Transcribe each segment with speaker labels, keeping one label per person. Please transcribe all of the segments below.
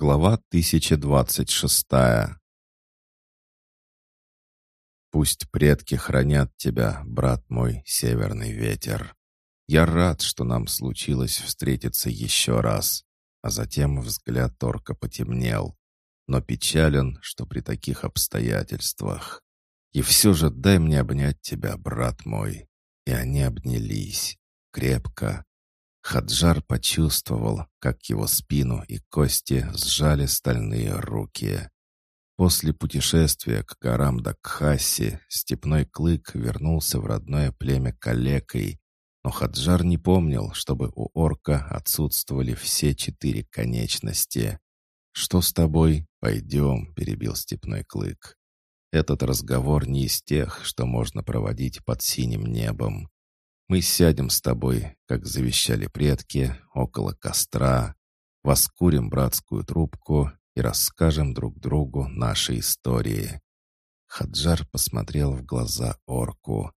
Speaker 1: Глава 1026 Пусть предки хранят тебя, брат мой, северный ветер. Я рад, что нам случилось встретиться еще раз. А затем взгляд Торка потемнел. Но печален, что при таких обстоятельствах. И все же дай мне обнять тебя, брат мой. И они обнялись. Крепко, Хаджар почувствовал, как его спину и кости сжали стальные руки. После путешествия к горам Дакхаси степной клык вернулся в родное племя калекой, но Хаджар не помнил, чтобы у орка отсутствовали все четыре конечности. «Что с тобой? Пойдем», — перебил степной клык. «Этот разговор не из тех, что можно проводить под синим небом. Мы сядем с тобой, как завещали предки, около костра, воскурим братскую трубку и расскажем друг другу наши истории». Хаджар посмотрел в глаза орку.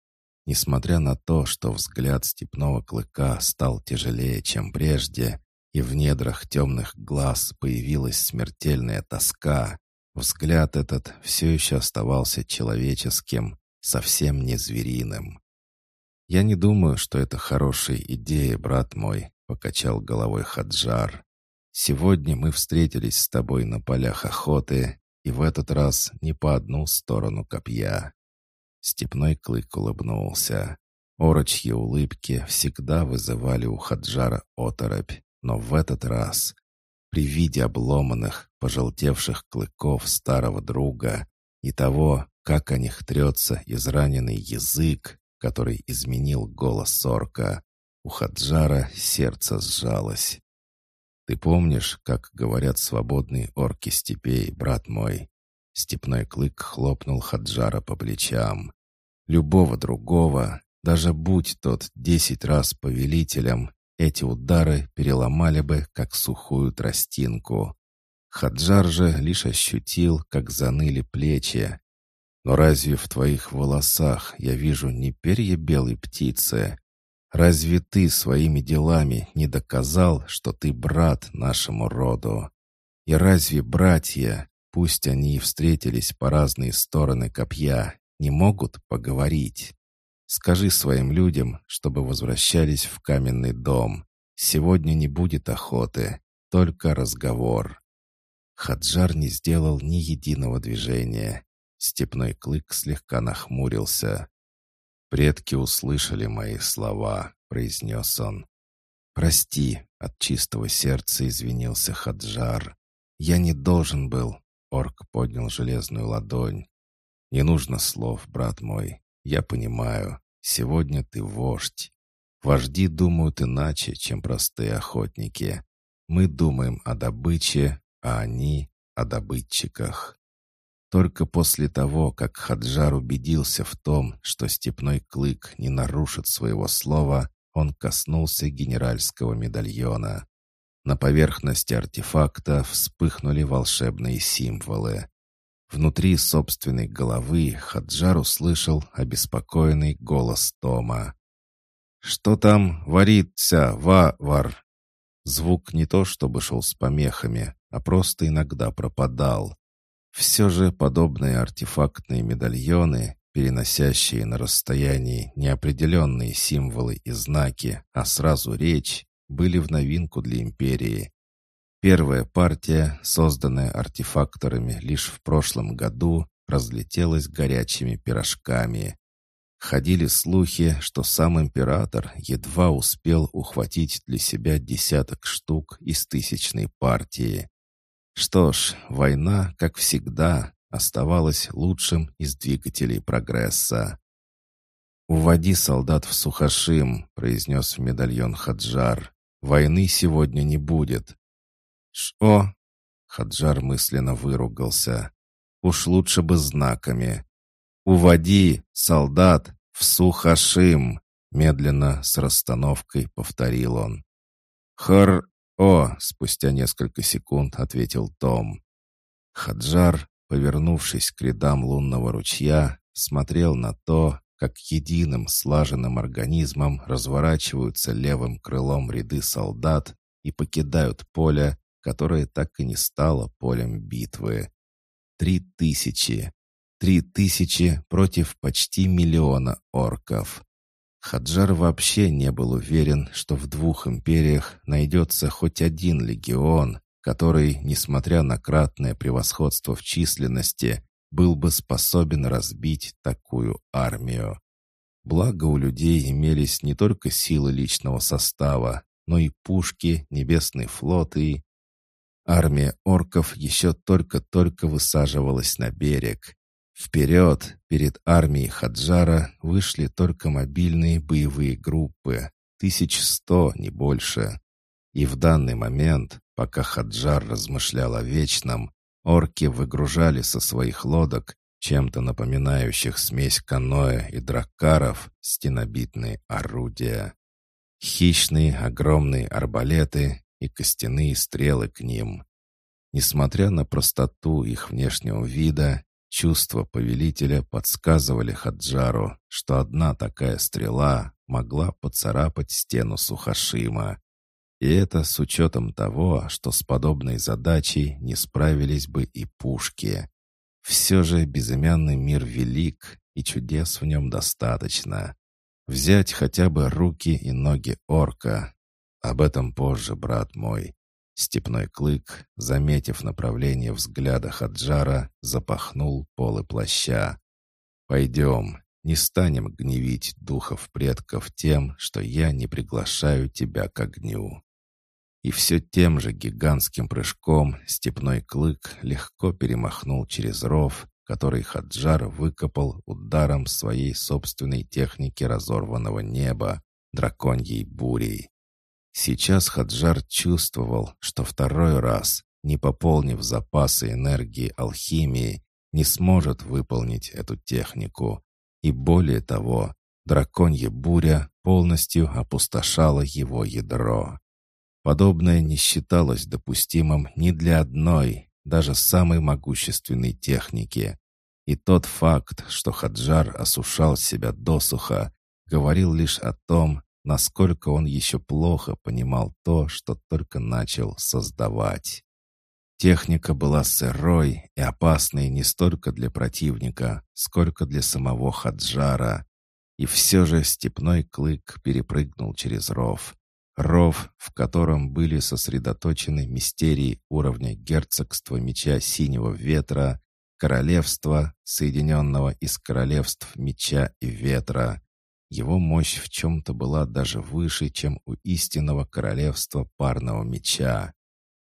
Speaker 1: Несмотря на то, что взгляд степного клыка стал тяжелее, чем прежде, и в недрах темных глаз появилась смертельная тоска, взгляд этот все еще оставался человеческим, совсем не звериным. «Я не думаю, что это хорошая идея, брат мой», — покачал головой Хаджар. «Сегодня мы встретились с тобой на полях охоты, и в этот раз не по одну сторону копья». Степной клык улыбнулся. Орочьи улыбки всегда вызывали у Хаджара оторопь, но в этот раз, при виде обломанных, пожелтевших клыков старого друга и того, как о них трется израненный язык, который изменил голос Сорка. У Хаджара сердце сжалось. «Ты помнишь, как говорят свободные орки степей, брат мой?» Степной клык хлопнул Хаджара по плечам. «Любого другого, даже будь тот десять раз повелителем, эти удары переломали бы, как сухую тростинку. Хаджар же лишь ощутил, как заныли плечи, но разве в твоих волосах я вижу не перья белой птицы? Разве ты своими делами не доказал, что ты брат нашему роду? И разве братья, пусть они и встретились по разные стороны копья, не могут поговорить? Скажи своим людям, чтобы возвращались в каменный дом. Сегодня не будет охоты, только разговор. Хаджар не сделал ни единого движения. Степной клык слегка нахмурился. «Предки услышали мои слова», — произнес он. «Прости», — от чистого сердца извинился Хаджар. «Я не должен был», — орк поднял железную ладонь. «Не нужно слов, брат мой. Я понимаю. Сегодня ты вождь. Вожди думают иначе, чем простые охотники. Мы думаем о добыче, а они — о добытчиках». Только после того, как Хаджар убедился в том, что степной клык не нарушит своего слова, он коснулся генеральского медальона. На поверхности артефакта вспыхнули волшебные символы. Внутри собственной головы Хаджар услышал обеспокоенный голос Тома. «Что там варится, ва-вар?» Звук не то чтобы шел с помехами, а просто иногда пропадал. Все же подобные артефактные медальоны, переносящие на расстоянии неопределенные символы и знаки, а сразу речь, были в новинку для империи. Первая партия, созданная артефакторами лишь в прошлом году, разлетелась горячими пирожками. Ходили слухи, что сам император едва успел ухватить для себя десяток штук из тысячной партии. Что ж, война, как всегда, оставалась лучшим из двигателей прогресса. «Уводи солдат в Сухашим», — произнес медальон Хаджар. «Войны сегодня не будет». «Что?» — Хаджар мысленно выругался. «Уж лучше бы знаками». «Уводи, солдат, в Сухашим!» Медленно, с расстановкой, повторил он. «Хор... «О!» — спустя несколько секунд ответил Том. Хаджар, повернувшись к рядам лунного ручья, смотрел на то, как единым слаженным организмом разворачиваются левым крылом ряды солдат и покидают поле, которое так и не стало полем битвы. Три тысячи. Три тысячи против почти миллиона орков. Хаджар вообще не был уверен, что в двух империях найдется хоть один легион, который, несмотря на кратное превосходство в численности, был бы способен разбить такую армию. Благо у людей имелись не только силы личного состава, но и пушки, небесный флот и... Армия орков еще только-только высаживалась на берег. Вперед, перед армией Хаджара, вышли только мобильные боевые группы, тысяч сто, не больше. И в данный момент, пока Хаджар размышлял о вечном, орки выгружали со своих лодок чем-то напоминающих смесь каноэ и драккаров, стенобитные орудия. Хищные огромные арбалеты и костяные стрелы к ним. Несмотря на простоту их внешнего вида, чувства повелителя подсказывали Хаджару, что одна такая стрела могла поцарапать стену Сухашима. И это с учетом того, что с подобной задачей не справились бы и пушки. Все же безымянный мир велик, и чудес в нем достаточно. Взять хотя бы руки и ноги орка. Об этом позже, брат мой. Степной клык, заметив направление взгляда Хаджара, запахнул полы плаща. «Пойдем, не станем гневить духов предков тем, что я не приглашаю тебя к огню». И все тем же гигантским прыжком степной клык легко перемахнул через ров, который Хаджар выкопал ударом своей собственной техники разорванного неба, драконьей бурей. Сейчас Хаджар чувствовал, что второй раз, не пополнив запасы энергии алхимии, не сможет выполнить эту технику. И более того, драконья буря полностью опустошала его ядро. Подобное не считалось допустимым ни для одной, даже самой могущественной техники. И тот факт, что Хаджар осушал себя досуха, говорил лишь о том, насколько он еще плохо понимал то, что только начал создавать. Техника была сырой и опасной не столько для противника, сколько для самого Хаджара. И все же степной клык перепрыгнул через ров. Ров, в котором были сосредоточены мистерии уровня герцогства меча синего ветра, королевства, соединенного из королевств меча и ветра. Его мощь в чем-то была даже выше, чем у истинного королевства парного меча.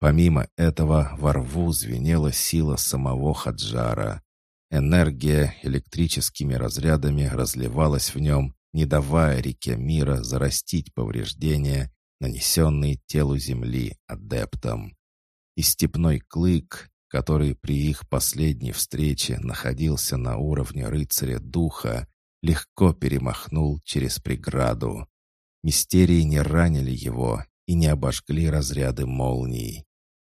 Speaker 1: Помимо этого, во рву звенела сила самого Хаджара. Энергия электрическими разрядами разливалась в нем, не давая реке мира зарастить повреждения, нанесенные телу земли адептам. И степной клык, который при их последней встрече находился на уровне рыцаря духа, легко перемахнул через преграду. Мистерии не ранили его и не обожгли разряды молний.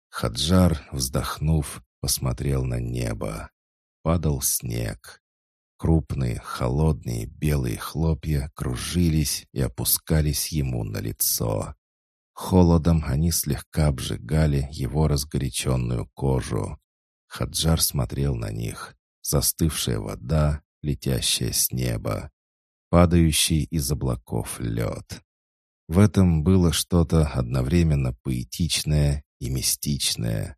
Speaker 1: Хаджар, вздохнув, посмотрел на небо. Падал снег. Крупные, холодные белые хлопья кружились и опускались ему на лицо. Холодом они слегка обжигали его разгоряченную кожу. Хаджар смотрел на них. Застывшая вода, летящая с неба, падающий из облаков лед. В этом было что-то одновременно поэтичное и мистичное.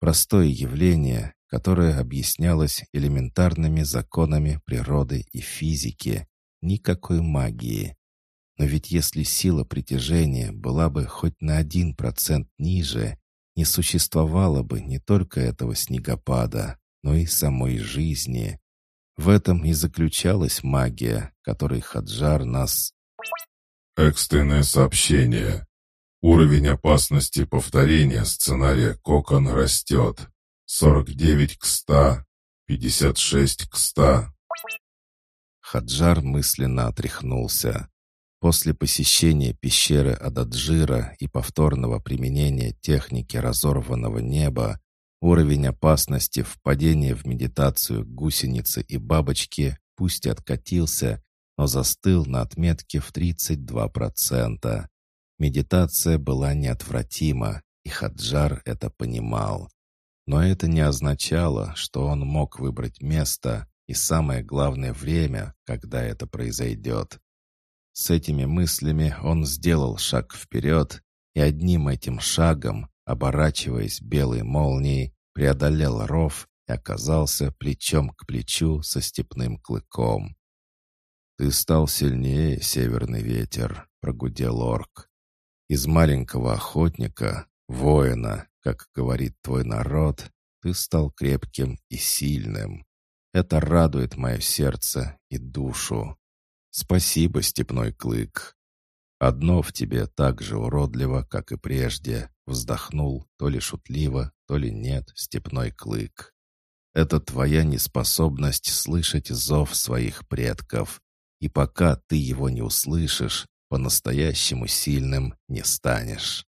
Speaker 1: Простое явление, которое объяснялось элементарными законами природы и физики, никакой магии. Но ведь если сила притяжения была бы хоть на один процент ниже, не существовало бы не только этого снегопада, но и самой жизни. В этом и заключалась магия, которой Хаджар нас...
Speaker 2: Экстренное сообщение. Уровень опасности повторения сценария Кокон растет. 49 к 100, 56 к 100.
Speaker 1: Хаджар мысленно отряхнулся. После посещения пещеры Ададжира и повторного применения техники разорванного неба, уровень опасности впадения в медитацию гусеницы и бабочки пусть откатился, но застыл на отметке в 32%. Медитация была неотвратима, и Хаджар это понимал. Но это не означало, что он мог выбрать место и самое главное время, когда это произойдет. С этими мыслями он сделал шаг вперед и одним этим шагом, оборачиваясь белой молнией, преодолел ров и оказался плечом к плечу со степным клыком. «Ты стал сильнее, северный ветер», — прогудел орк. «Из маленького охотника, воина, как говорит твой народ, ты стал крепким и сильным. Это радует мое сердце и душу. Спасибо, степной клык. Одно в тебе так же уродливо, как и прежде, вздохнул, то ли шутливо, то ли нет, степной клык. Это твоя неспособность слышать зов своих предков. И пока ты его не услышишь, по-настоящему сильным не станешь.